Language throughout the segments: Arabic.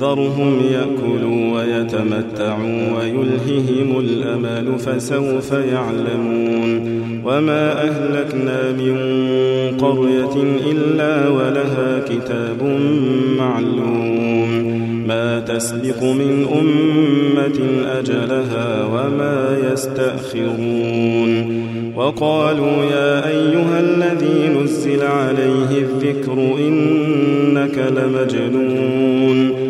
ذرهم يأكلوا ويتمتعوا ويلههم الأمل فسوف يعلمون وما أهلكنا من قرية إلا ولها كتاب معلوم ما تسبق من أمة أجلها وما يستأخرون وقالوا يا أيها الذي نزل عليه الذكر إنك لمجنون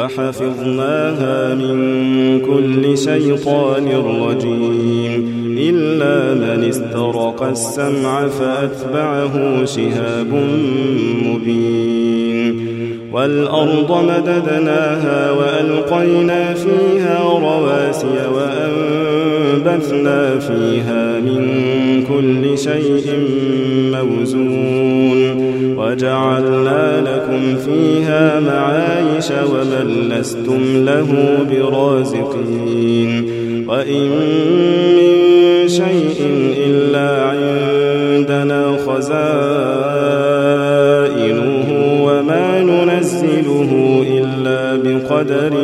وحفظناها من كل شيطان رجيم. إلا من استرق السمع فأتبعه شهاب مبين. والأرض مددناها وألقينا فيها رواسي وأنبثنا فيها من كل شيء موزون. وجعلنا لكم فيها معايش ومن لستم له برازقين وإن من شيء إلا عندنا خزائنه وما ننزله إلا بقدر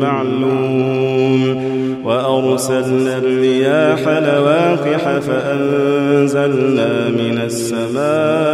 معلوم وأرسلنا الرياح لواقح فأنزلنا من السماء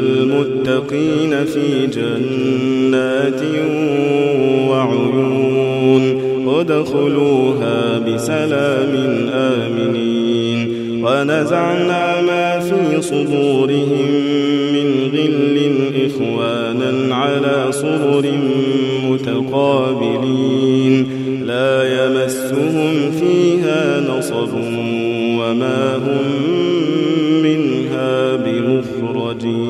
المتقين في جنات وعيون ادخلوها بسلام آمنين ونزعنا ما في صدورهم من غل إخوانا على صرر متقابلين لا يمسهم فيها نصب وما هم منها بمخرجين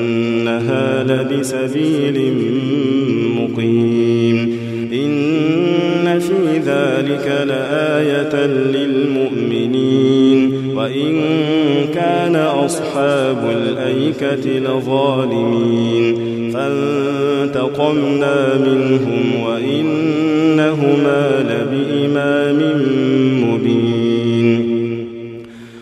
إنها لبسبيل مقيم. إن في ذلك لآية للمؤمنين. وإن كان أصحاب الأيكة لظالمين. فانتقمنا منهم وإنهما لبإمام